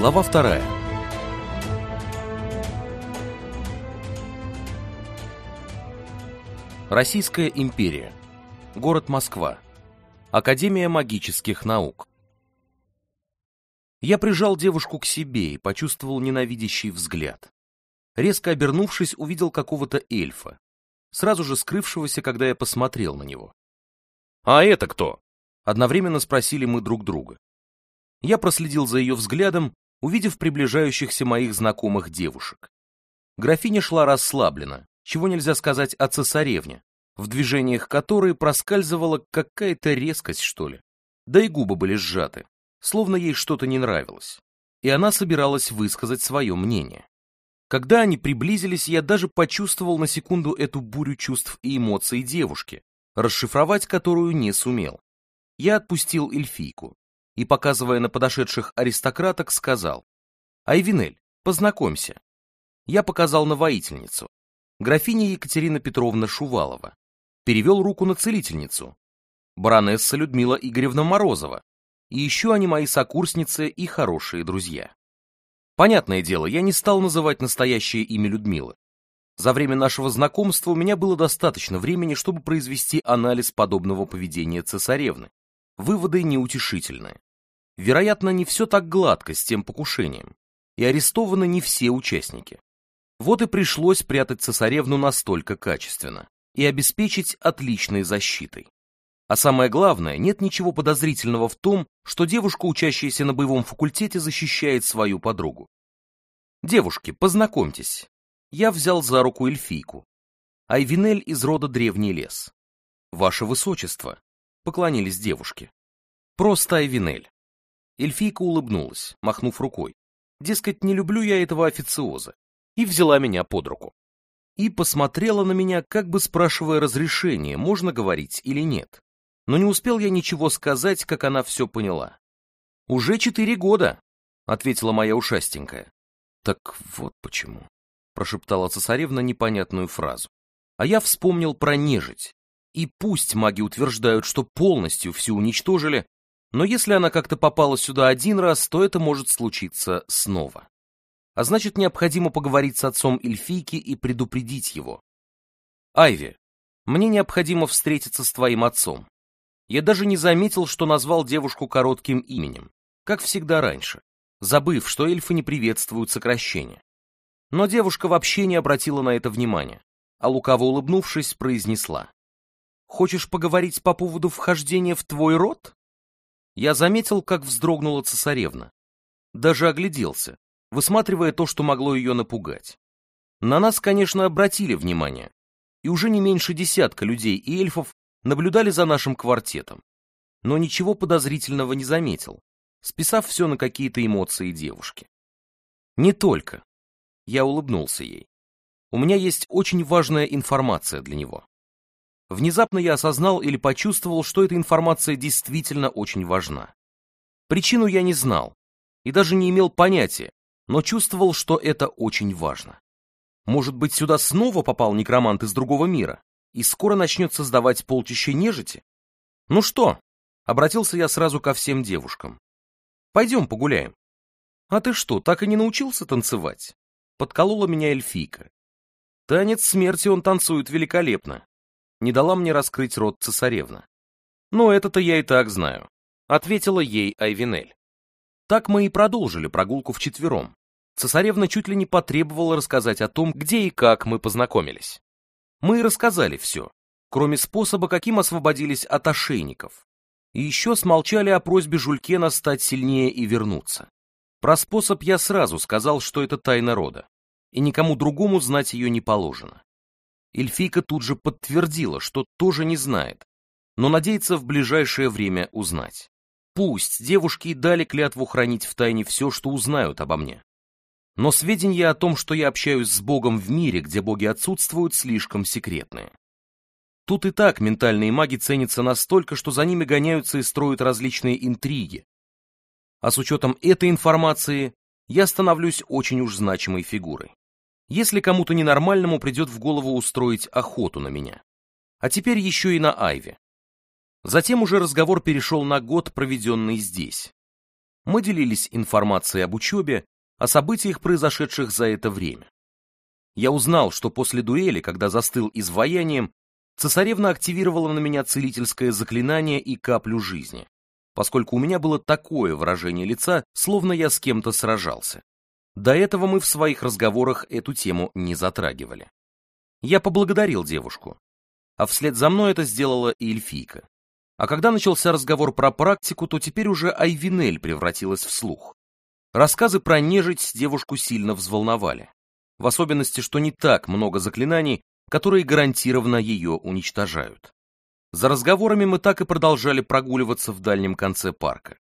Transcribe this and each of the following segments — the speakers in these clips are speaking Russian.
Глава вторая. Российская империя. Город Москва. Академия магических наук. Я прижал девушку к себе и почувствовал ненавидящий взгляд. Резко обернувшись, увидел какого-то эльфа, сразу же скрывшегося, когда я посмотрел на него. «А это кто?» — одновременно спросили мы друг друга. Я проследил за ее взглядом увидев приближающихся моих знакомых девушек. Графиня шла расслабленно, чего нельзя сказать о цесаревне, в движениях которой проскальзывала какая-то резкость, что ли. Да и губы были сжаты, словно ей что-то не нравилось. И она собиралась высказать свое мнение. Когда они приблизились, я даже почувствовал на секунду эту бурю чувств и эмоций девушки, расшифровать которую не сумел. Я отпустил эльфийку, и, показывая на подошедших аристократок, сказал, «Айвинель, познакомься». Я показал на воительницу, графиня Екатерина Петровна Шувалова. Перевел руку на целительницу, баронесса Людмила Игоревна Морозова, и еще они мои сокурсницы и хорошие друзья. Понятное дело, я не стал называть настоящее имя Людмилы. За время нашего знакомства у меня было достаточно времени, чтобы произвести анализ подобного поведения цесаревны. Выводы неутешительные. Вероятно, не все так гладко с тем покушением, и арестованы не все участники. Вот и пришлось прятать цесаревну настолько качественно и обеспечить отличной защитой. А самое главное, нет ничего подозрительного в том, что девушка, учащаяся на боевом факультете, защищает свою подругу. Девушки, познакомьтесь. Я взял за руку эльфийку. Айвинель из рода Древний лес. Ваше высочество, поклонились девушке. Просто Айвинель. Эльфийка улыбнулась, махнув рукой. Дескать, не люблю я этого официоза. И взяла меня под руку. И посмотрела на меня, как бы спрашивая разрешение, можно говорить или нет. Но не успел я ничего сказать, как она все поняла. «Уже четыре года», — ответила моя ушастенькая. «Так вот почему», — прошептала цесаревна непонятную фразу. А я вспомнил про нежить. И пусть маги утверждают, что полностью все уничтожили, но если она как-то попала сюда один раз, то это может случиться снова. А значит, необходимо поговорить с отцом эльфийки и предупредить его. «Айви, мне необходимо встретиться с твоим отцом. Я даже не заметил, что назвал девушку коротким именем, как всегда раньше, забыв, что эльфы не приветствуют сокращения. Но девушка вообще не обратила на это внимания, а лукаво улыбнувшись, произнесла. «Хочешь поговорить по поводу вхождения в твой род?» я заметил, как вздрогнула цесаревна. Даже огляделся, высматривая то, что могло ее напугать. На нас, конечно, обратили внимание, и уже не меньше десятка людей и эльфов наблюдали за нашим квартетом. Но ничего подозрительного не заметил, списав все на какие-то эмоции девушки. Не только. Я улыбнулся ей. У меня есть очень важная информация для него. Внезапно я осознал или почувствовал, что эта информация действительно очень важна. Причину я не знал и даже не имел понятия, но чувствовал, что это очень важно. Может быть, сюда снова попал некромант из другого мира и скоро начнет создавать полчища нежити? Ну что, обратился я сразу ко всем девушкам. Пойдем погуляем. А ты что, так и не научился танцевать? Подколола меня эльфийка. Танец смерти он танцует великолепно, не дала мне раскрыть рот цесаревна. но это-то я и так знаю», — ответила ей Айвинель. Так мы и продолжили прогулку вчетвером. Цесаревна чуть ли не потребовала рассказать о том, где и как мы познакомились. Мы и рассказали все, кроме способа, каким освободились от ошейников. И еще смолчали о просьбе Жулькена стать сильнее и вернуться. Про способ я сразу сказал, что это тайна рода, и никому другому знать ее не положено. Эльфийка тут же подтвердила, что тоже не знает, но надеется в ближайшее время узнать. Пусть девушки и дали клятву хранить в тайне все, что узнают обо мне. Но сведения о том, что я общаюсь с Богом в мире, где боги отсутствуют, слишком секретные. Тут и так ментальные маги ценятся настолько, что за ними гоняются и строят различные интриги. А с учетом этой информации я становлюсь очень уж значимой фигурой если кому-то ненормальному придет в голову устроить охоту на меня. А теперь еще и на Айве. Затем уже разговор перешел на год, проведенный здесь. Мы делились информацией об учебе, о событиях, произошедших за это время. Я узнал, что после дуэли, когда застыл изваянием, цесаревна активировала на меня целительское заклинание и каплю жизни, поскольку у меня было такое выражение лица, словно я с кем-то сражался. До этого мы в своих разговорах эту тему не затрагивали. Я поблагодарил девушку, а вслед за мной это сделала и эльфийка. А когда начался разговор про практику, то теперь уже Айвинель превратилась в слух. Рассказы про нежить девушку сильно взволновали. В особенности, что не так много заклинаний, которые гарантированно ее уничтожают. За разговорами мы так и продолжали прогуливаться в дальнем конце парка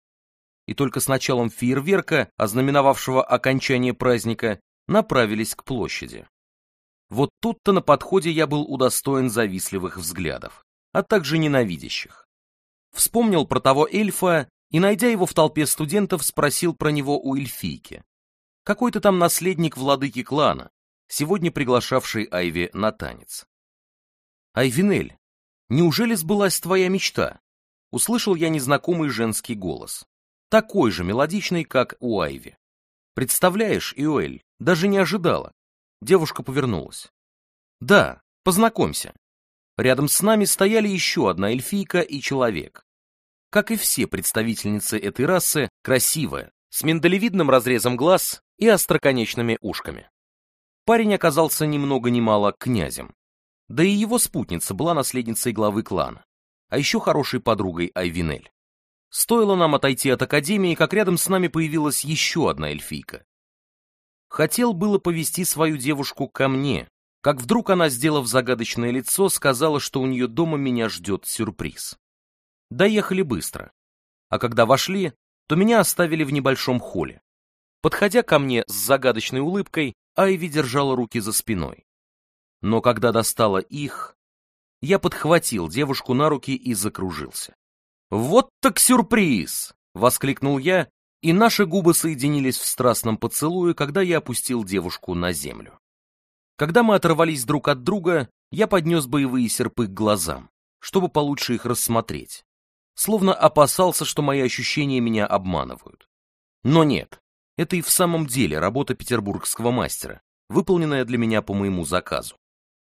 и только с началом фейерверка, ознаменовавшего окончание праздника, направились к площади. Вот тут-то на подходе я был удостоен завистливых взглядов, а также ненавидящих. Вспомнил про того эльфа и, найдя его в толпе студентов, спросил про него у эльфийки. Какой-то там наследник владыки клана, сегодня приглашавший Айви на танец. «Айвинель, неужели сбылась твоя мечта?» Услышал я незнакомый женский голос такой же мелодичной, как у Айви. Представляешь, Иоэль, даже не ожидала. Девушка повернулась. Да, познакомься. Рядом с нами стояли еще одна эльфийка и человек. Как и все представительницы этой расы, красивая, с миндалевидным разрезом глаз и остроконечными ушками. Парень оказался ни много ни мало князем. Да и его спутница была наследницей главы клана, а еще хорошей подругой Айвинель. Стоило нам отойти от академии, как рядом с нами появилась еще одна эльфийка. Хотел было повести свою девушку ко мне, как вдруг она, сделав загадочное лицо, сказала, что у нее дома меня ждет сюрприз. Доехали быстро. А когда вошли, то меня оставили в небольшом холле. Подходя ко мне с загадочной улыбкой, Айви держала руки за спиной. Но когда достала их, я подхватил девушку на руки и закружился. «Вот так сюрприз!» — воскликнул я, и наши губы соединились в страстном поцелуе, когда я опустил девушку на землю. Когда мы оторвались друг от друга, я поднес боевые серпы к глазам, чтобы получше их рассмотреть, словно опасался, что мои ощущения меня обманывают. Но нет, это и в самом деле работа петербургского мастера, выполненная для меня по моему заказу.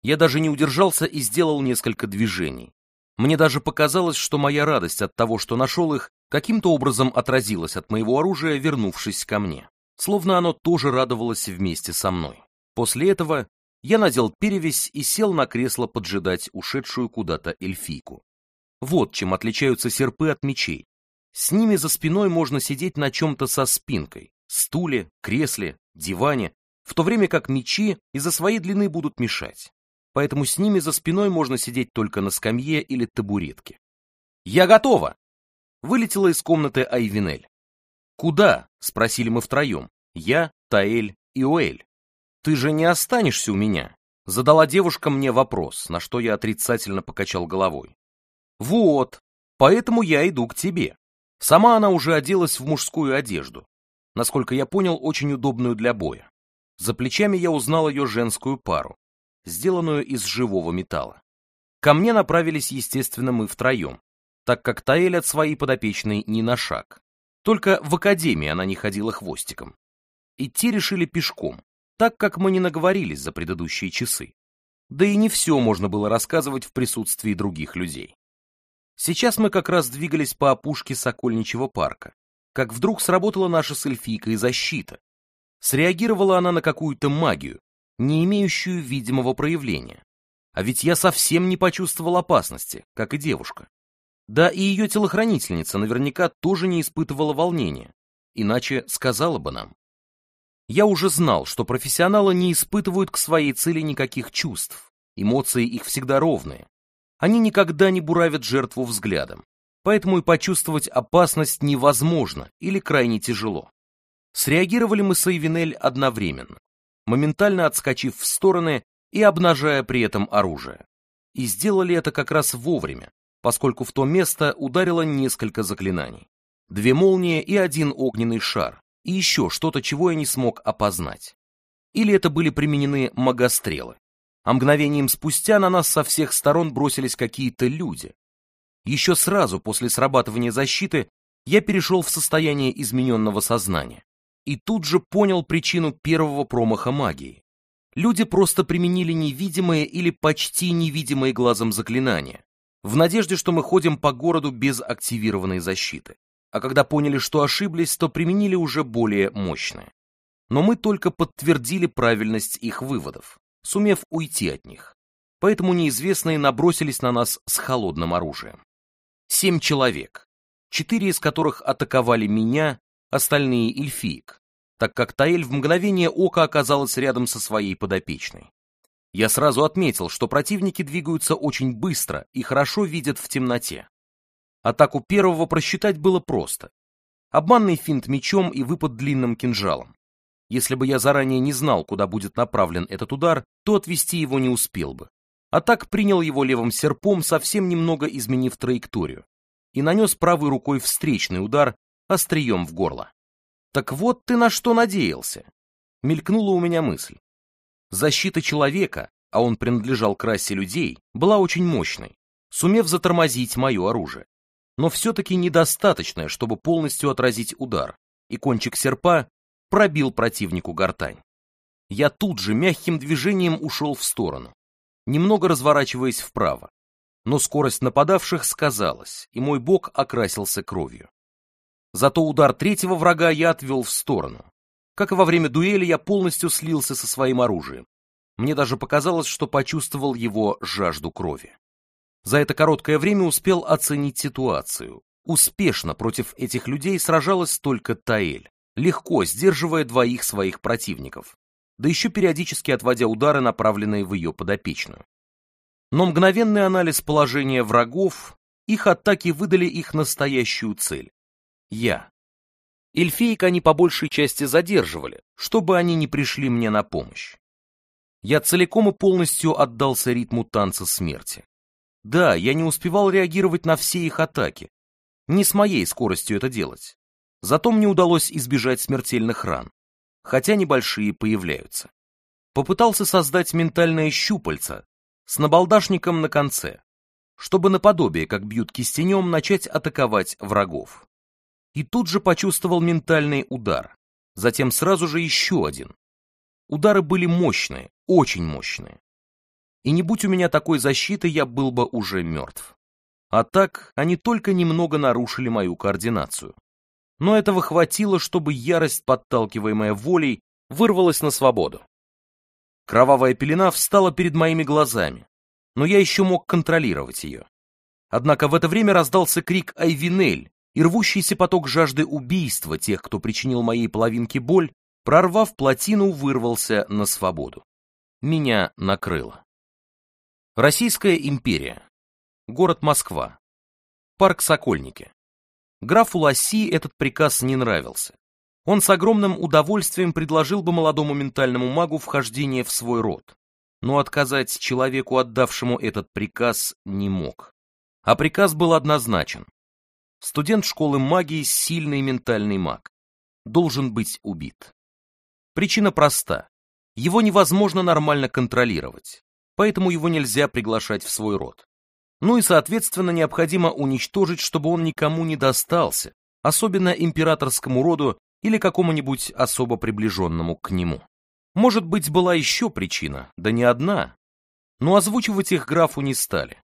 Я даже не удержался и сделал несколько движений, мне даже показалось, что моя радость от того, что нашел их, каким-то образом отразилась от моего оружия, вернувшись ко мне. Словно оно тоже радовалось вместе со мной. После этого я надел перевязь и сел на кресло поджидать ушедшую куда-то эльфийку. Вот чем отличаются серпы от мечей. С ними за спиной можно сидеть на чем-то со спинкой, стуле, кресле, диване, в то время как мечи из-за своей длины будут мешать поэтому с ними за спиной можно сидеть только на скамье или табуретке. «Я готова!» — вылетела из комнаты Айвинель. «Куда?» — спросили мы втроем. Я, Таэль и Оэль. «Ты же не останешься у меня?» — задала девушка мне вопрос, на что я отрицательно покачал головой. «Вот, поэтому я иду к тебе». Сама она уже оделась в мужскую одежду, насколько я понял, очень удобную для боя. За плечами я узнал ее женскую пару, сделанную из живого металла. Ко мне направились, естественно, мы втроем, так как Таэль от своей подопечной не на шаг. Только в академии она не ходила хвостиком. Идти решили пешком, так как мы не наговорились за предыдущие часы. Да и не все можно было рассказывать в присутствии других людей. Сейчас мы как раз двигались по опушке Сокольничьего парка, как вдруг сработала наша с эльфийкой защита. Среагировала она на какую-то магию, не имеющую видимого проявления. А ведь я совсем не почувствовал опасности, как и девушка. Да и ее телохранительница наверняка тоже не испытывала волнения, иначе сказала бы нам. Я уже знал, что профессионалы не испытывают к своей цели никаких чувств, эмоции их всегда ровные. Они никогда не буравят жертву взглядом, поэтому и почувствовать опасность невозможно или крайне тяжело. Среагировали мы с Эйвенель одновременно, моментально отскочив в стороны и обнажая при этом оружие. И сделали это как раз вовремя, поскольку в то место ударило несколько заклинаний. Две молнии и один огненный шар, и еще что-то, чего я не смог опознать. Или это были применены магострелы. А мгновением спустя на нас со всех сторон бросились какие-то люди. Еще сразу после срабатывания защиты я перешел в состояние измененного сознания и тут же понял причину первого промаха магии. Люди просто применили невидимые или почти невидимые глазом заклинания, в надежде, что мы ходим по городу без активированной защиты. А когда поняли, что ошиблись, то применили уже более мощное. Но мы только подтвердили правильность их выводов, сумев уйти от них. Поэтому неизвестные набросились на нас с холодным оружием. Семь человек, четыре из которых атаковали меня остальные эльфиек, так как Таэль в мгновение ока оказалась рядом со своей подопечной. Я сразу отметил, что противники двигаются очень быстро и хорошо видят в темноте. Атаку первого просчитать было просто. Обманный финт мечом и выпад длинным кинжалом. Если бы я заранее не знал, куда будет направлен этот удар, то отвести его не успел бы. А так принял его левым серпом, совсем немного изменив траекторию, и нанес правой рукой встречный удар, острием в горло. «Так вот ты на что надеялся!» — мелькнула у меня мысль. Защита человека, а он принадлежал к расе людей, была очень мощной, сумев затормозить мое оружие. Но все-таки недостаточное, чтобы полностью отразить удар, и кончик серпа пробил противнику гортань. Я тут же мягким движением ушел в сторону, немного разворачиваясь вправо. Но скорость нападавших сказалась, и мой бок окрасился кровью. Зато удар третьего врага я отвел в сторону. Как и во время дуэли, я полностью слился со своим оружием. Мне даже показалось, что почувствовал его жажду крови. За это короткое время успел оценить ситуацию. Успешно против этих людей сражалась только Таэль, легко сдерживая двоих своих противников, да еще периодически отводя удары, направленные в ее подопечную. Но мгновенный анализ положения врагов, их атаки выдали их настоящую цель я. Эльфеек они по большей части задерживали, чтобы они не пришли мне на помощь. Я целиком и полностью отдался ритму танца смерти. Да, я не успевал реагировать на все их атаки. Не с моей скоростью это делать. Зато мне удалось избежать смертельных ран, хотя небольшие появляются. Попытался создать ментальное щупальце с набалдашником на конце, чтобы наподобие, как бьют кистенем, начать атаковать врагов и тут же почувствовал ментальный удар. Затем сразу же еще один. Удары были мощные, очень мощные. И не будь у меня такой защиты, я был бы уже мертв. А так, они только немного нарушили мою координацию. Но этого хватило, чтобы ярость, подталкиваемая волей, вырвалась на свободу. Кровавая пелена встала перед моими глазами, но я еще мог контролировать ее. Однако в это время раздался крик «Айвинель», и рвущийся поток жажды убийства тех, кто причинил моей половинке боль, прорвав плотину, вырвался на свободу. Меня накрыло. Российская империя. Город Москва. Парк Сокольники. Графу Ласси этот приказ не нравился. Он с огромным удовольствием предложил бы молодому ментальному магу вхождение в свой род, но отказать человеку, отдавшему этот приказ, не мог. А приказ был однозначен студент школы магии, сильный ментальный маг, должен быть убит. Причина проста. Его невозможно нормально контролировать, поэтому его нельзя приглашать в свой род. Ну и, соответственно, необходимо уничтожить, чтобы он никому не достался, особенно императорскому роду или какому-нибудь особо приближенному к нему. Может быть, была еще причина, да не одна. Но озвучивать их графу не стали.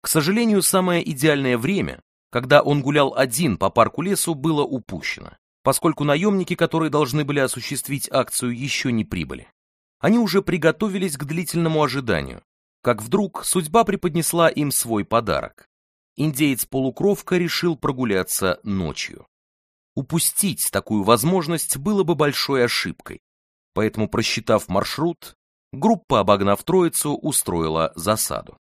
К сожалению, самое идеальное время когда он гулял один по парку лесу, было упущено, поскольку наемники, которые должны были осуществить акцию, еще не прибыли. Они уже приготовились к длительному ожиданию, как вдруг судьба преподнесла им свой подарок. Индеец-полукровка решил прогуляться ночью. Упустить такую возможность было бы большой ошибкой, поэтому, просчитав маршрут, группа, обогнав троицу, устроила засаду.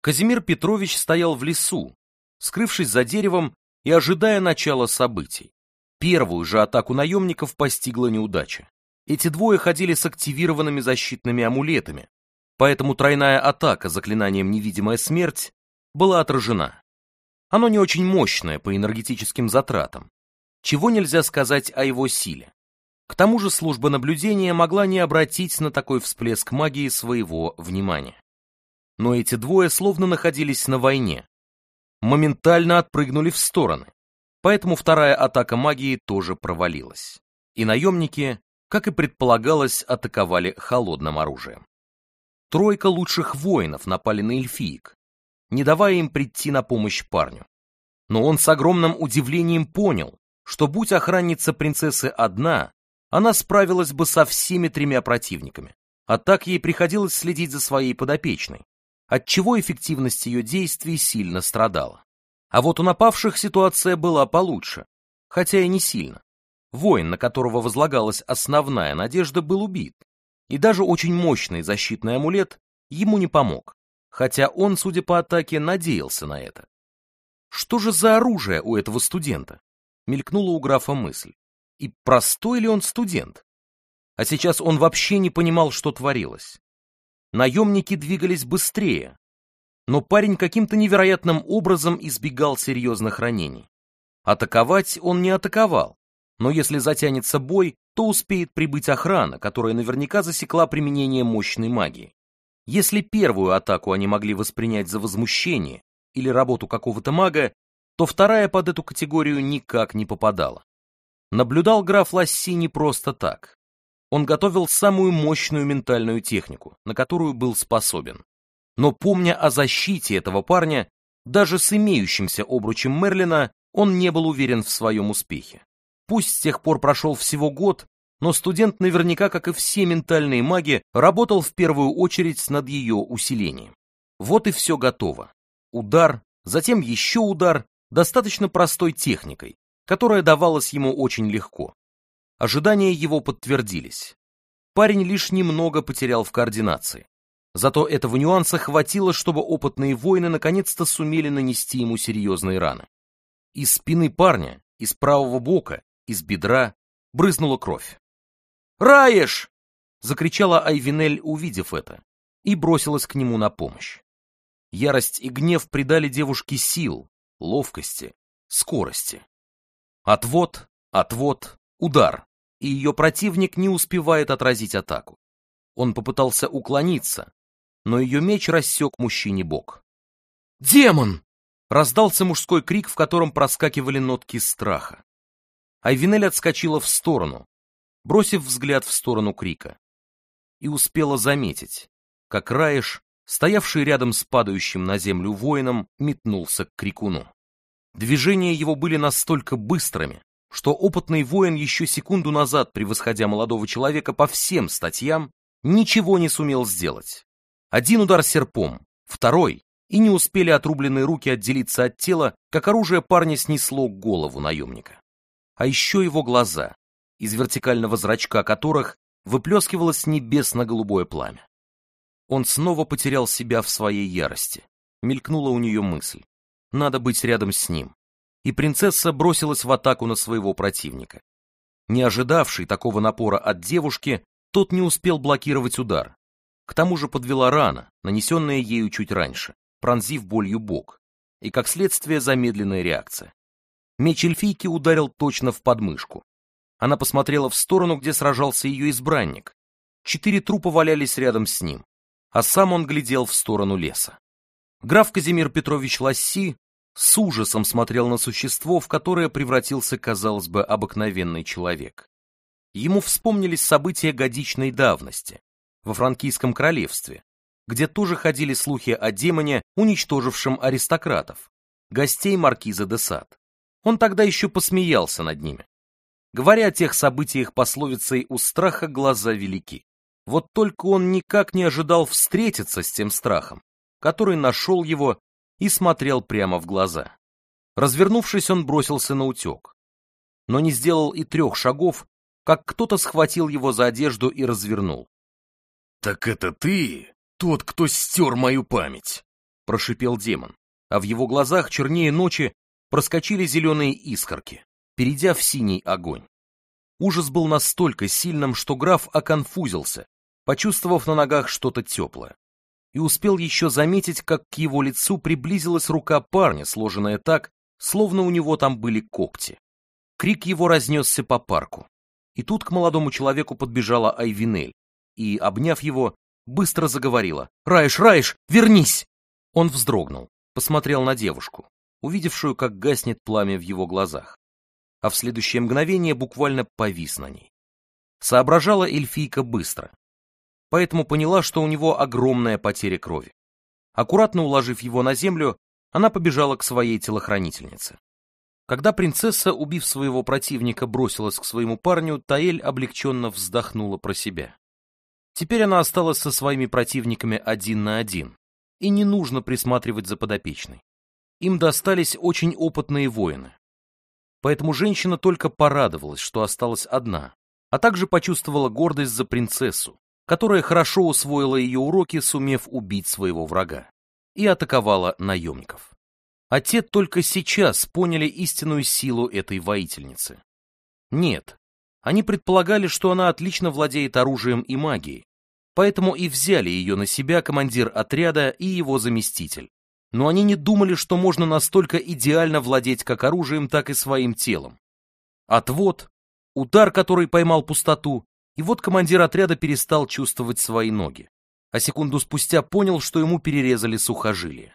Казимир Петрович стоял в лесу, скрывшись за деревом и ожидая начала событий. Первую же атаку наемников постигла неудача. Эти двое ходили с активированными защитными амулетами, поэтому тройная атака заклинанием «Невидимая смерть» была отражена. Оно не очень мощное по энергетическим затратам, чего нельзя сказать о его силе. К тому же служба наблюдения могла не обратить на такой всплеск магии своего внимания. Но эти двое словно находились на войне, моментально отпрыгнули в стороны, поэтому вторая атака магии тоже провалилась. И наемники, как и предполагалось, атаковали холодным оружием. Тройка лучших воинов напали на эльфиек, не давая им прийти на помощь парню. Но он с огромным удивлением понял, что будь охранница принцессы одна, она справилась бы со всеми тремя противниками, а так ей приходилось следить за своей подопечной, отчего эффективность ее действий сильно страдала. А вот у напавших ситуация была получше, хотя и не сильно. Воин, на которого возлагалась основная надежда, был убит, и даже очень мощный защитный амулет ему не помог, хотя он, судя по атаке, надеялся на это. Что же за оружие у этого студента? Мелькнула у графа мысль. И простой ли он студент? А сейчас он вообще не понимал, что творилось наемники двигались быстрее, но парень каким-то невероятным образом избегал серьезных ранений. Атаковать он не атаковал, но если затянется бой, то успеет прибыть охрана, которая наверняка засекла применение мощной магии. Если первую атаку они могли воспринять за возмущение или работу какого-то мага, то вторая под эту категорию никак не попадала. Наблюдал граф Ласси не просто так. Он готовил самую мощную ментальную технику, на которую был способен. Но помня о защите этого парня, даже с имеющимся обручем Мерлина он не был уверен в своем успехе. Пусть с тех пор прошел всего год, но студент наверняка, как и все ментальные маги, работал в первую очередь над ее усилением. Вот и все готово. Удар, затем еще удар, достаточно простой техникой, которая давалась ему очень легко. Ожидания его подтвердились. Парень лишь немного потерял в координации. Зато этого нюанса хватило, чтобы опытные воины наконец-то сумели нанести ему серьезные раны. Из спины парня, из правого бока, из бедра брызнула кровь. «Раеш!» — закричала Айвинель, увидев это, и бросилась к нему на помощь. Ярость и гнев придали девушке сил, ловкости, скорости. Отвод, отвод, удар и ее противник не успевает отразить атаку. Он попытался уклониться, но ее меч рассек мужчине бок. «Демон!» — раздался мужской крик, в котором проскакивали нотки страха. Айвинель отскочила в сторону, бросив взгляд в сторону крика, и успела заметить, как Раиш, стоявший рядом с падающим на землю воином, метнулся к крикуну. Движения его были настолько быстрыми, что опытный воин еще секунду назад, превосходя молодого человека по всем статьям, ничего не сумел сделать. Один удар серпом, второй, и не успели отрубленные руки отделиться от тела, как оружие парня снесло голову наемника. А еще его глаза, из вертикального зрачка которых выплескивалось небесно-голубое пламя. Он снова потерял себя в своей ярости. Мелькнула у нее мысль. Надо быть рядом с ним и принцесса бросилась в атаку на своего противника. Не ожидавший такого напора от девушки, тот не успел блокировать удар. К тому же подвела рана, нанесенная ею чуть раньше, пронзив болью бок, и, как следствие, замедленная реакция. Меч эльфийки ударил точно в подмышку. Она посмотрела в сторону, где сражался ее избранник. Четыре трупа валялись рядом с ним, а сам он глядел в сторону леса. Граф Казимир Петрович Ласси с ужасом смотрел на существо, в которое превратился, казалось бы, обыкновенный человек. Ему вспомнились события годичной давности во Франкийском королевстве, где тоже ходили слухи о демоне, уничтожившем аристократов, гостей маркиза де Сад. Он тогда еще посмеялся над ними. Говоря о тех событиях пословицей «у страха глаза велики». Вот только он никак не ожидал встретиться с тем страхом, который нашел его и смотрел прямо в глаза. Развернувшись, он бросился на утек, но не сделал и трех шагов, как кто-то схватил его за одежду и развернул. «Так это ты, тот, кто стер мою память!» — прошипел демон, а в его глазах чернее ночи проскочили зеленые искорки, перейдя в синий огонь. Ужас был настолько сильным, что граф оконфузился, почувствовав на ногах что-то теплое и успел еще заметить, как к его лицу приблизилась рука парня, сложенная так, словно у него там были когти. Крик его разнесся по парку. И тут к молодому человеку подбежала Айвинель и, обняв его, быстро заговорила. «Раиш, Раиш, вернись!» Он вздрогнул, посмотрел на девушку, увидевшую, как гаснет пламя в его глазах. А в следующее мгновение буквально повис на ней. Соображала эльфийка быстро поэтому поняла, что у него огромная потеря крови. Аккуратно уложив его на землю, она побежала к своей телохранительнице. Когда принцесса, убив своего противника, бросилась к своему парню, Таэль облегченно вздохнула про себя. Теперь она осталась со своими противниками один на один, и не нужно присматривать за подопечной. Им достались очень опытные воины. Поэтому женщина только порадовалась, что осталась одна, а также почувствовала гордость за принцессу, которая хорошо усвоила ее уроки, сумев убить своего врага, и атаковала наемников. А те только сейчас поняли истинную силу этой воительницы. Нет, они предполагали, что она отлично владеет оружием и магией, поэтому и взяли ее на себя командир отряда и его заместитель. Но они не думали, что можно настолько идеально владеть как оружием, так и своим телом. Отвод, удар, который поймал пустоту, и вот командир отряда перестал чувствовать свои ноги, а секунду спустя понял, что ему перерезали сухожилие.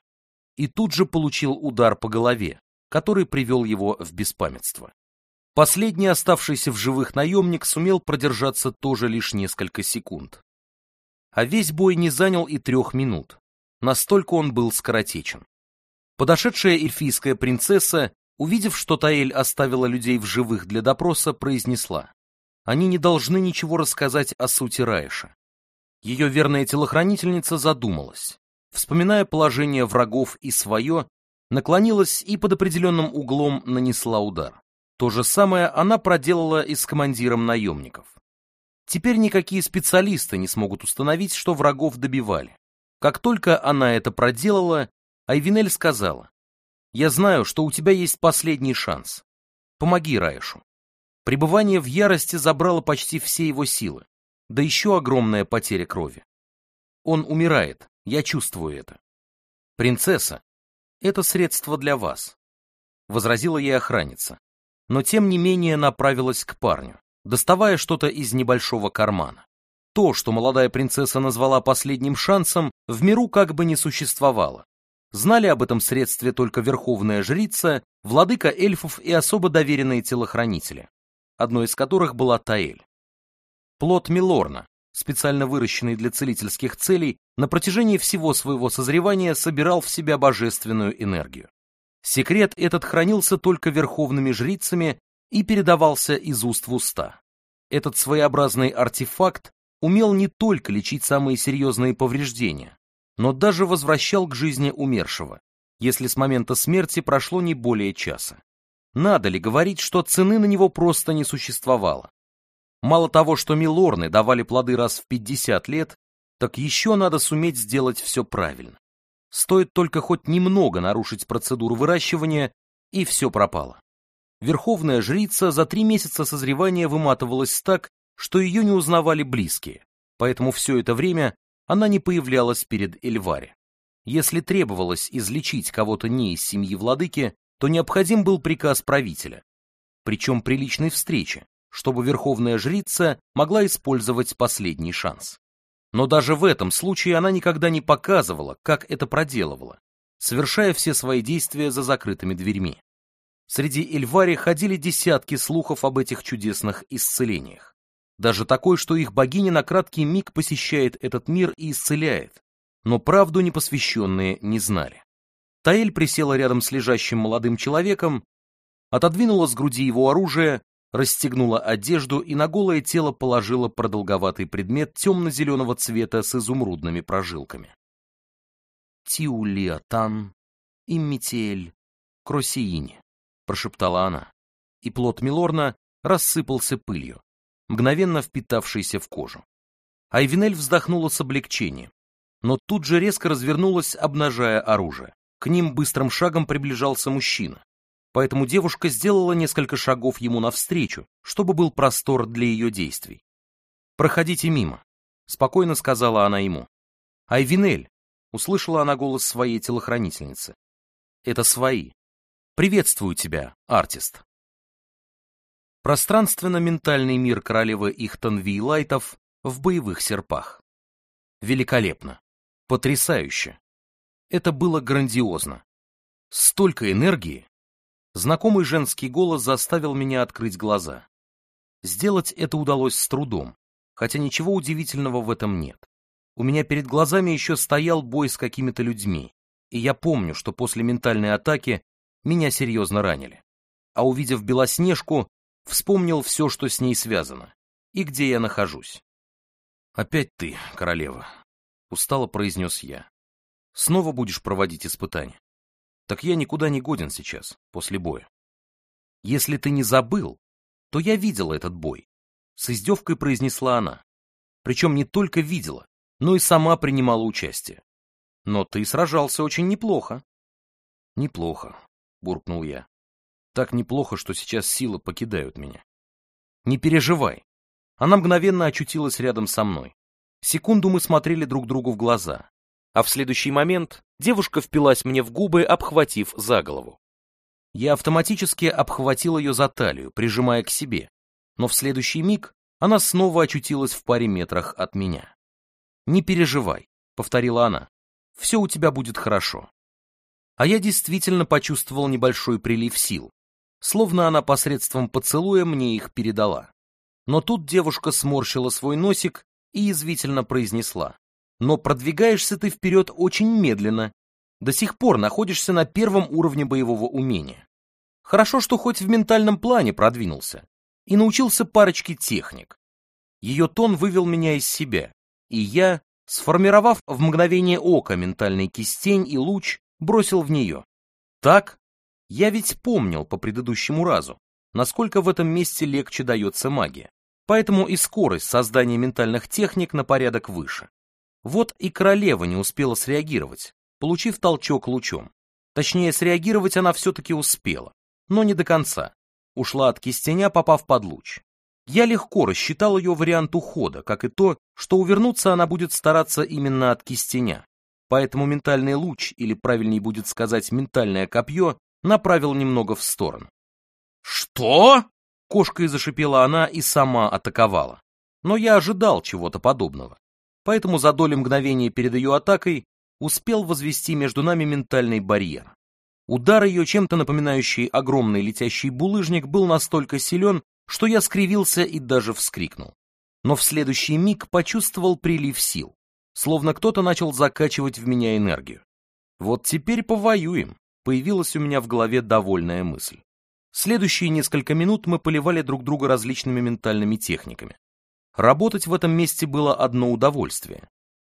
И тут же получил удар по голове, который привел его в беспамятство. Последний оставшийся в живых наемник сумел продержаться тоже лишь несколько секунд. А весь бой не занял и трех минут. Настолько он был скоротечен. Подошедшая эльфийская принцесса, увидев, что Таэль оставила людей в живых для допроса, произнесла. Они не должны ничего рассказать о сути Райша. Ее верная телохранительница задумалась. Вспоминая положение врагов и свое, наклонилась и под определенным углом нанесла удар. То же самое она проделала и с командиром наемников. Теперь никакие специалисты не смогут установить, что врагов добивали. Как только она это проделала, Айвинель сказала, «Я знаю, что у тебя есть последний шанс. Помоги Раишу. Пребывание в ярости забрало почти все его силы, да еще огромная потеря крови. Он умирает, я чувствую это. Принцесса, это средство для вас, возразила ей охранница, но тем не менее направилась к парню, доставая что-то из небольшого кармана. То, что молодая принцесса назвала последним шансом, в миру как бы не существовало. Знали об этом средстве только верховная жрица, владыка эльфов и особо доверенные телохранители одной из которых была Таэль. Плод Милорна, специально выращенный для целительских целей, на протяжении всего своего созревания собирал в себя божественную энергию. Секрет этот хранился только верховными жрицами и передавался из уст в уста. Этот своеобразный артефакт умел не только лечить самые серьезные повреждения, но даже возвращал к жизни умершего, если с момента смерти прошло не более часа. Надо ли говорить, что цены на него просто не существовало? Мало того, что милорны давали плоды раз в 50 лет, так еще надо суметь сделать все правильно. Стоит только хоть немного нарушить процедуру выращивания, и все пропало. Верховная жрица за три месяца созревания выматывалась так, что ее не узнавали близкие, поэтому все это время она не появлялась перед Эльваре. Если требовалось излечить кого-то не из семьи владыки, то необходим был приказ правителя, причем при личной встрече, чтобы верховная жрица могла использовать последний шанс. Но даже в этом случае она никогда не показывала, как это проделывала, совершая все свои действия за закрытыми дверьми. Среди Эльвари ходили десятки слухов об этих чудесных исцелениях. Даже такой, что их богиня на краткий миг посещает этот мир и исцеляет, но правду непосвященные не знали. Таэль присела рядом с лежащим молодым человеком, отодвинула с груди его оружие, расстегнула одежду и на голое тело положила продолговатый предмет темно-зеленого цвета с изумрудными прожилками. «Тиулиатан, и Метель кросиини», — прошептала она, и плод Милорна рассыпался пылью, мгновенно впитавшийся в кожу. Айвенель вздохнула с облегчением, но тут же резко развернулась, обнажая оружие. К ним быстрым шагом приближался мужчина, поэтому девушка сделала несколько шагов ему навстречу, чтобы был простор для ее действий. «Проходите мимо», — спокойно сказала она ему. «Айвинель», — услышала она голос своей телохранительницы. «Это свои. Приветствую тебя, артист». Пространственно-ментальный мир королевы Ихтон Вейлайтов в боевых серпах. Великолепно. Потрясающе. Это было грандиозно. Столько энергии! Знакомый женский голос заставил меня открыть глаза. Сделать это удалось с трудом, хотя ничего удивительного в этом нет. У меня перед глазами еще стоял бой с какими-то людьми, и я помню, что после ментальной атаки меня серьезно ранили. А увидев Белоснежку, вспомнил все, что с ней связано, и где я нахожусь. «Опять ты, королева», — устало произнес я. Снова будешь проводить испытания. Так я никуда не годен сейчас, после боя. Если ты не забыл, то я видела этот бой. С издевкой произнесла она. Причем не только видела, но и сама принимала участие. Но ты сражался очень неплохо. Неплохо, буркнул я. Так неплохо, что сейчас силы покидают меня. Не переживай. Она мгновенно очутилась рядом со мной. Секунду мы смотрели друг другу в глаза, а в следующий момент девушка впилась мне в губы, обхватив за голову. Я автоматически обхватил ее за талию, прижимая к себе, но в следующий миг она снова очутилась в паре метрах от меня. «Не переживай», — повторила она, — «все у тебя будет хорошо». А я действительно почувствовал небольшой прилив сил, словно она посредством поцелуя мне их передала. Но тут девушка сморщила свой носик и язвительно произнесла но продвигаешься ты вперед очень медленно, до сих пор находишься на первом уровне боевого умения. Хорошо, что хоть в ментальном плане продвинулся и научился парочке техник. Ее тон вывел меня из себя, и я, сформировав в мгновение ока ментальный кистень и луч, бросил в нее. Так? Я ведь помнил по предыдущему разу, насколько в этом месте легче дается магия, поэтому и скорость создания ментальных техник на порядок выше. Вот и королева не успела среагировать, получив толчок лучом. Точнее, среагировать она все-таки успела, но не до конца. Ушла от кистеня, попав под луч. Я легко рассчитал ее вариант ухода, как и то, что увернуться она будет стараться именно от кистеня. Поэтому ментальный луч, или правильнее будет сказать ментальное копье, направил немного в сторону. «Что?» — кошкой зашипела она и сама атаковала. Но я ожидал чего-то подобного поэтому за долю мгновения перед ее атакой успел возвести между нами ментальный барьер. Удар ее, чем-то напоминающий огромный летящий булыжник, был настолько силен, что я скривился и даже вскрикнул. Но в следующий миг почувствовал прилив сил, словно кто-то начал закачивать в меня энергию. Вот теперь повоюем, появилась у меня в голове довольная мысль. Следующие несколько минут мы поливали друг друга различными ментальными техниками. Работать в этом месте было одно удовольствие.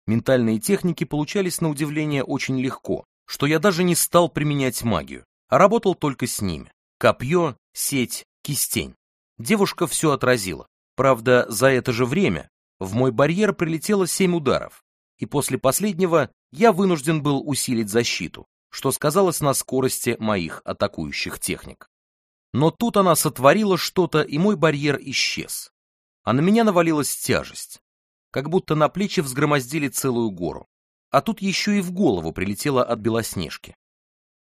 Ментальные техники получались на удивление очень легко, что я даже не стал применять магию, а работал только с ними. Копье, сеть, кистень. Девушка все отразила. Правда, за это же время в мой барьер прилетело семь ударов, и после последнего я вынужден был усилить защиту, что сказалось на скорости моих атакующих техник. Но тут она сотворила что-то, и мой барьер исчез а на меня навалилась тяжесть, как будто на плечи взгромоздили целую гору. А тут еще и в голову прилетело от Белоснежки.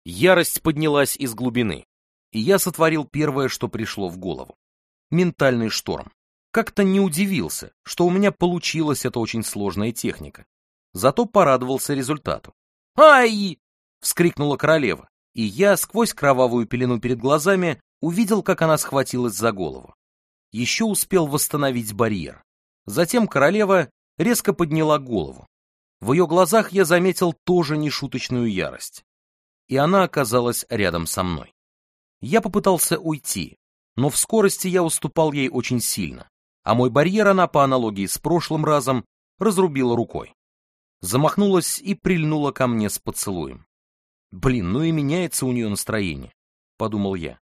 Ярость поднялась из глубины, и я сотворил первое, что пришло в голову. Ментальный шторм. Как-то не удивился, что у меня получилась эта очень сложная техника. Зато порадовался результату. «Ай!» — вскрикнула королева, и я сквозь кровавую пелену перед глазами увидел, как она схватилась за голову еще успел восстановить барьер. Затем королева резко подняла голову. В ее глазах я заметил тоже нешуточную ярость. И она оказалась рядом со мной. Я попытался уйти, но в скорости я уступал ей очень сильно, а мой барьер она, по аналогии с прошлым разом, разрубила рукой. Замахнулась и прильнула ко мне с поцелуем. Блин, ну и меняется у нее настроение, подумал я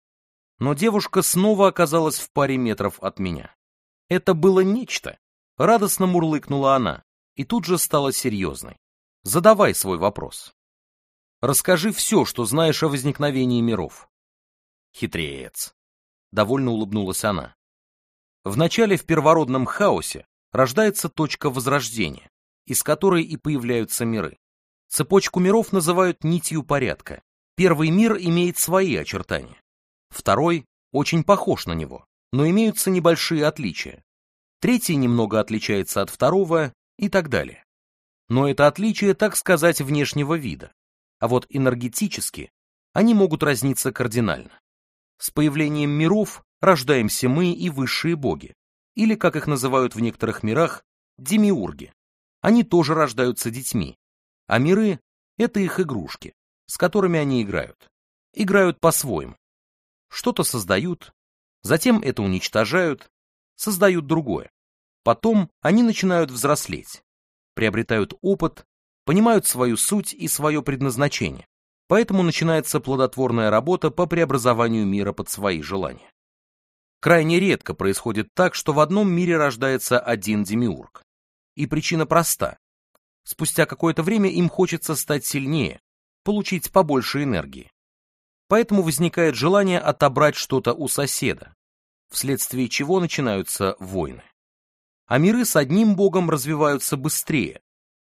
но девушка снова оказалась в паре метров от меня. Это было нечто. Радостно мурлыкнула она и тут же стала серьезной. Задавай свой вопрос. Расскажи все, что знаешь о возникновении миров. Хитреец. Довольно улыбнулась она. Вначале в первородном хаосе рождается точка возрождения, из которой и появляются миры. Цепочку миров называют нитью порядка. Первый мир имеет свои очертания. Второй очень похож на него, но имеются небольшие отличия. Третий немного отличается от второго и так далее. Но это отличие, так сказать, внешнего вида. А вот энергетически они могут разниться кардинально. С появлением миров рождаемся мы и высшие боги, или, как их называют в некоторых мирах, демиурги. Они тоже рождаются детьми, а миры — это их игрушки, с которыми они играют. Играют по-своему что-то создают, затем это уничтожают, создают другое. Потом они начинают взрослеть, приобретают опыт, понимают свою суть и свое предназначение. Поэтому начинается плодотворная работа по преобразованию мира под свои желания. Крайне редко происходит так, что в одном мире рождается один демиург. И причина проста. Спустя какое-то время им хочется стать сильнее, получить побольше энергии. Поэтому возникает желание отобрать что-то у соседа, вследствие чего начинаются войны. А миры с одним богом развиваются быстрее,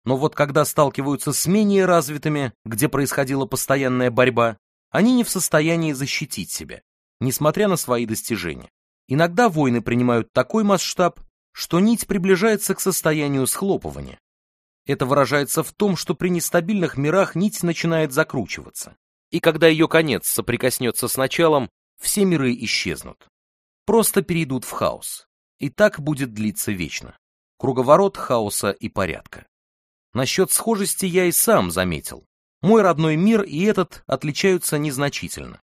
но вот когда сталкиваются с менее развитыми, где происходила постоянная борьба, они не в состоянии защитить себя, несмотря на свои достижения. Иногда войны принимают такой масштаб, что нить приближается к состоянию схлопывания. Это выражается в том, что при нестабильных мирах нить начинает закручиваться и когда ее конец соприкоснется с началом, все миры исчезнут. Просто перейдут в хаос. И так будет длиться вечно. Круговорот хаоса и порядка. Насчет схожести я и сам заметил. Мой родной мир и этот отличаются незначительно.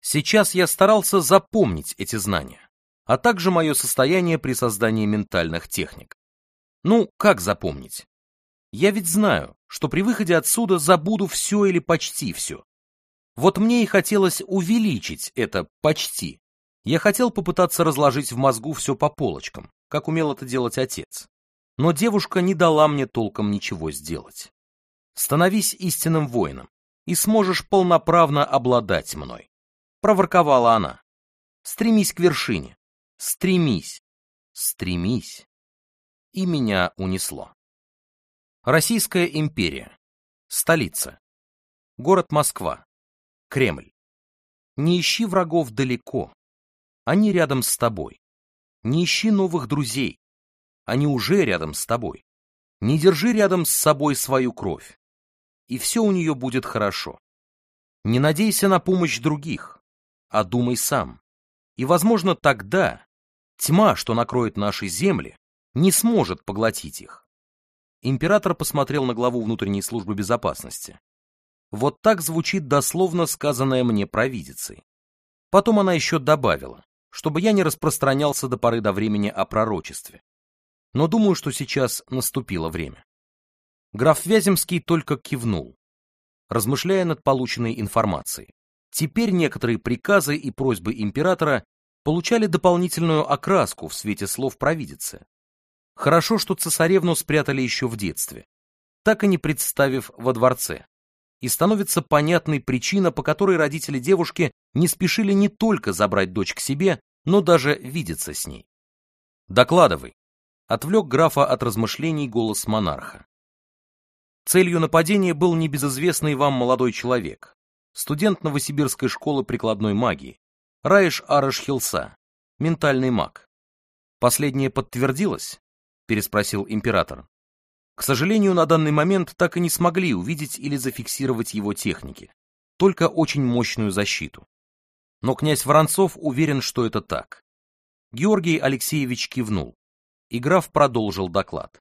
Сейчас я старался запомнить эти знания, а также мое состояние при создании ментальных техник. Ну, как запомнить? Я ведь знаю, что при выходе отсюда забуду все или почти все. Вот мне и хотелось увеличить это «почти». Я хотел попытаться разложить в мозгу все по полочкам, как умел это делать отец. Но девушка не дала мне толком ничего сделать. Становись истинным воином, и сможешь полноправно обладать мной. Проворковала она. Стремись к вершине. Стремись. Стремись. И меня унесло. Российская империя. Столица. Город Москва. Кремль. Не ищи врагов далеко. Они рядом с тобой. Не ищи новых друзей. Они уже рядом с тобой. Не держи рядом с собой свою кровь. И все у нее будет хорошо. Не надейся на помощь других, а думай сам. И, возможно, тогда тьма, что накроет наши земли, не сможет поглотить их. Император посмотрел на главу внутренней службы безопасности. Вот так звучит дословно сказанное мне провидицей. Потом она еще добавила, чтобы я не распространялся до поры до времени о пророчестве. Но думаю, что сейчас наступило время. Граф Вяземский только кивнул, размышляя над полученной информацией. Теперь некоторые приказы и просьбы императора получали дополнительную окраску в свете слов провидицы. Хорошо, что цесаревну спрятали еще в детстве, так и не представив во дворце и становится понятной причина, по которой родители девушки не спешили не только забрать дочь к себе, но даже видеться с ней. «Докладывай», — отвлек графа от размышлений голос монарха. Целью нападения был небезызвестный вам молодой человек, студент Новосибирской школы прикладной магии, Раиш Араш Хилса, ментальный маг. Последнее подтвердилось? Переспросил император. К сожалению, на данный момент так и не смогли увидеть или зафиксировать его техники, только очень мощную защиту. Но князь Воронцов уверен, что это так. Георгий Алексеевич кивнул, и граф продолжил доклад.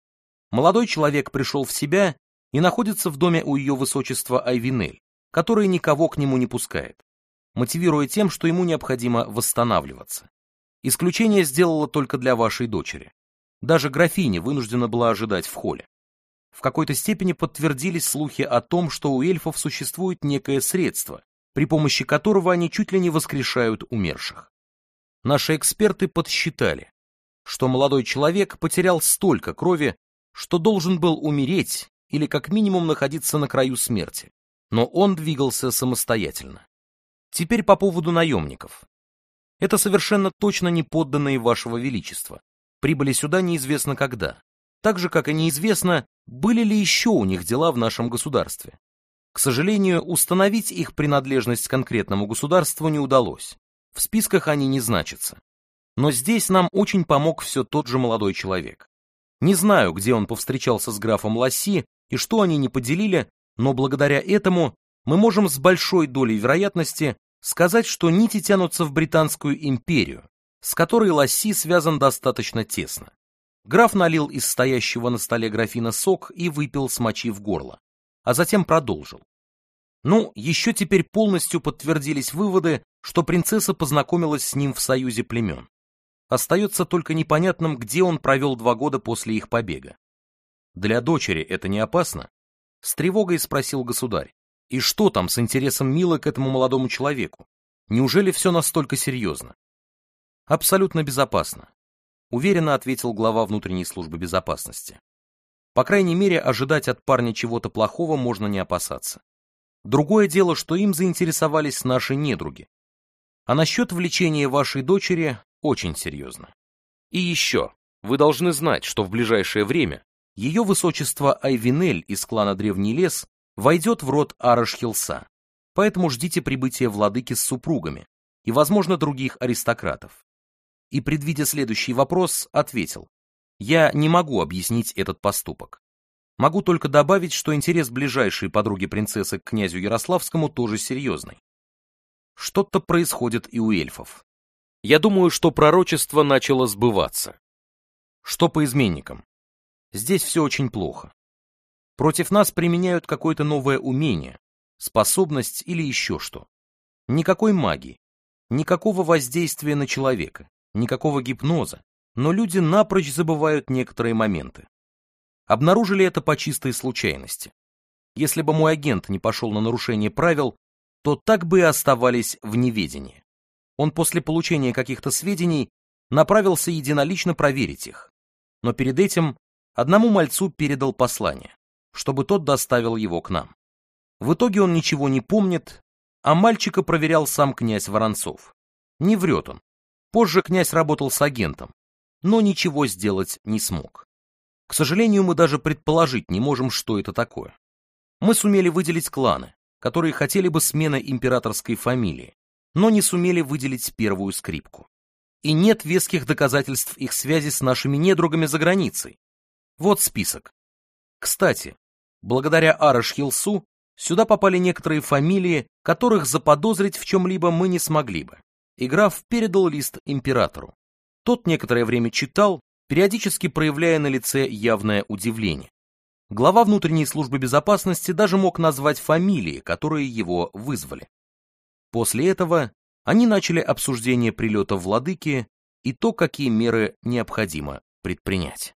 Молодой человек пришел в себя и находится в доме у ее высочества Айвинель, который никого к нему не пускает, мотивируя тем, что ему необходимо восстанавливаться. Исключение сделала только для вашей дочери. Даже графиня вынуждена была ожидать в холле в какой-то степени подтвердились слухи о том, что у эльфов существует некое средство, при помощи которого они чуть ли не воскрешают умерших. Наши эксперты подсчитали, что молодой человек потерял столько крови, что должен был умереть или как минимум находиться на краю смерти, но он двигался самостоятельно. Теперь по поводу наемников. Это совершенно точно не подданные вашего величества. Прибыли сюда неизвестно когда так же, как и неизвестно, были ли еще у них дела в нашем государстве. К сожалению, установить их принадлежность конкретному государству не удалось. В списках они не значатся. Но здесь нам очень помог все тот же молодой человек. Не знаю, где он повстречался с графом Ласси и что они не поделили, но благодаря этому мы можем с большой долей вероятности сказать, что нити тянутся в Британскую империю, с которой Ласси связан достаточно тесно. Граф налил из стоящего на столе графина сок и выпил, смочив горло, а затем продолжил. Ну, еще теперь полностью подтвердились выводы, что принцесса познакомилась с ним в союзе племен. Остается только непонятным, где он провел два года после их побега. Для дочери это не опасно? С тревогой спросил государь. И что там с интересом мила к этому молодому человеку? Неужели все настолько серьезно? Абсолютно безопасно уверенно ответил глава внутренней службы безопасности. По крайней мере, ожидать от парня чего-то плохого можно не опасаться. Другое дело, что им заинтересовались наши недруги. А насчет влечения вашей дочери очень серьезно. И еще, вы должны знать, что в ближайшее время ее высочество Айвинель из клана Древний Лес войдет в род Арашхилса, поэтому ждите прибытия владыки с супругами и, возможно, других аристократов и, предвидя следующий вопрос, ответил. «Я не могу объяснить этот поступок. Могу только добавить, что интерес ближайшей подруги принцессы к князю Ярославскому тоже серьезный. Что-то происходит и у эльфов. Я думаю, что пророчество начало сбываться. Что по изменникам? Здесь все очень плохо. Против нас применяют какое-то новое умение, способность или еще что. Никакой магии, никакого воздействия на человека никакого гипноза, но люди напрочь забывают некоторые моменты. Обнаружили это по чистой случайности. Если бы мой агент не пошел на нарушение правил, то так бы и оставались в неведении. Он после получения каких-то сведений направился единолично проверить их. Но перед этим одному мальцу передал послание, чтобы тот доставил его к нам. В итоге он ничего не помнит, а мальчика проверял сам князь Воронцов. Не врет он, Позже князь работал с агентом, но ничего сделать не смог. К сожалению, мы даже предположить не можем, что это такое. Мы сумели выделить кланы, которые хотели бы смены императорской фамилии, но не сумели выделить первую скрипку. И нет веских доказательств их связи с нашими недругами за границей. Вот список. Кстати, благодаря Арашхилсу сюда попали некоторые фамилии, которых заподозрить в чем-либо мы не смогли бы и граф передал лист императору. Тот некоторое время читал, периодически проявляя на лице явное удивление. Глава внутренней службы безопасности даже мог назвать фамилии, которые его вызвали. После этого они начали обсуждение прилета владыки и то, какие меры необходимо предпринять.